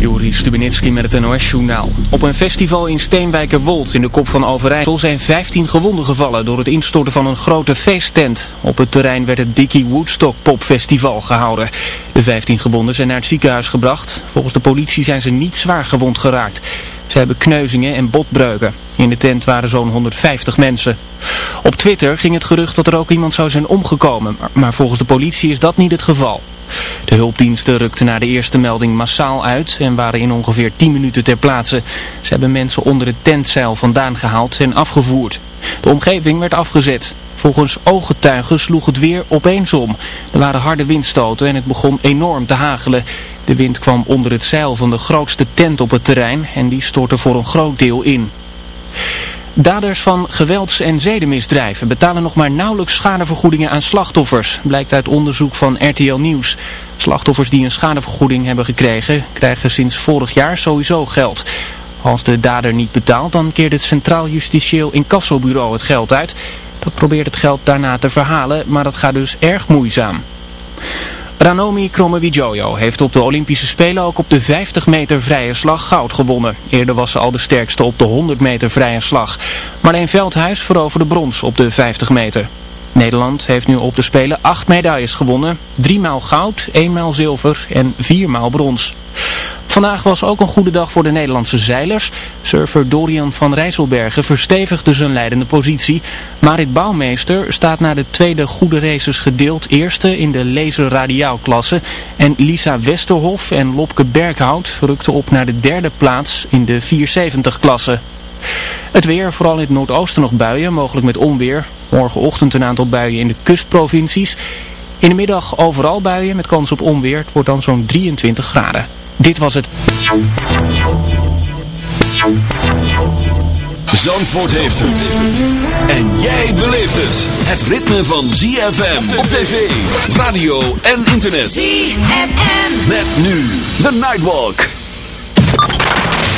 Juri Stubenitski met het NOS-journaal. Op een festival in Steenwijkerwold in de kop van Overijssel zijn 15 gewonden gevallen door het instorten van een grote feesttent. Op het terrein werd het Dickie Woodstock Popfestival gehouden. De 15 gewonden zijn naar het ziekenhuis gebracht. Volgens de politie zijn ze niet zwaar gewond geraakt. Ze hebben kneuzingen en botbreuken. In de tent waren zo'n 150 mensen. Op Twitter ging het gerucht dat er ook iemand zou zijn omgekomen, maar volgens de politie is dat niet het geval. De hulpdiensten rukten na de eerste melding massaal uit en waren in ongeveer 10 minuten ter plaatse. Ze hebben mensen onder het tentzeil vandaan gehaald en afgevoerd. De omgeving werd afgezet. Volgens ooggetuigen sloeg het weer opeens om. Er waren harde windstoten en het begon enorm te hagelen. De wind kwam onder het zeil van de grootste tent op het terrein en die stortte voor een groot deel in. Daders van gewelds- en zedenmisdrijven betalen nog maar nauwelijks schadevergoedingen aan slachtoffers, blijkt uit onderzoek van RTL Nieuws. Slachtoffers die een schadevergoeding hebben gekregen, krijgen sinds vorig jaar sowieso geld. Als de dader niet betaalt, dan keert het Centraal Justitieel Incassobureau het geld uit. Dat probeert het geld daarna te verhalen, maar dat gaat dus erg moeizaam. Ranomi Kromowidjojo heeft op de Olympische Spelen ook op de 50 meter vrije slag goud gewonnen. Eerder was ze al de sterkste op de 100 meter vrije slag. Marleen Veldhuis veroverde brons op de 50 meter. Nederland heeft nu op de Spelen acht medailles gewonnen. Driemaal goud, eenmaal zilver en viermaal brons. Vandaag was ook een goede dag voor de Nederlandse zeilers. Surfer Dorian van Rijsselbergen verstevigde zijn leidende positie. Marit Bouwmeester staat na de tweede goede races gedeeld eerste in de laser radiaalklasse. En Lisa Westerhof en Lopke Berghout rukten op naar de derde plaats in de 470-klasse. Het weer, vooral in het noordoosten nog buien, mogelijk met onweer. Morgenochtend een aantal buien in de kustprovincies. In de middag overal buien met kans op onweer. Het wordt dan zo'n 23 graden. Dit was het. Zandvoort heeft het. En jij beleeft het. Het ritme van ZFM op tv, radio en internet. ZFM. Met nu The Nightwalk.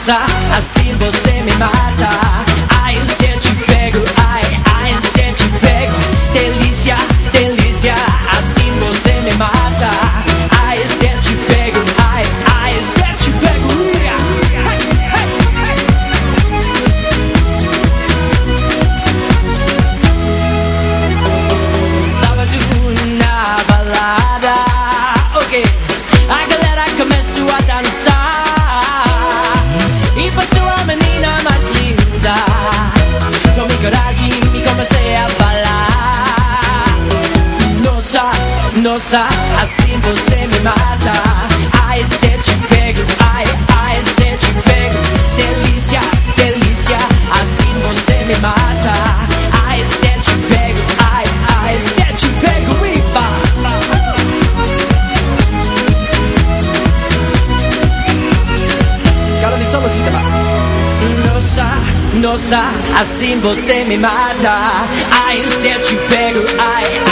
cosa así assim você me mata. Ai, esse eu te pego, ai, ai, se eu te pego. Delícia, delícia, assim você me mata. Ai, esse eu te pego, ai, ai, se eu te pego e pá. Cala-me só, Lucinda. Nossa, nossa, assim você me mata. Ai, esse eu te pego, ai, ai.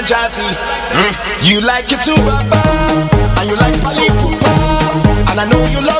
and jazzy. Mm. You like it too, Baba, and you like Malibu, and I know you love.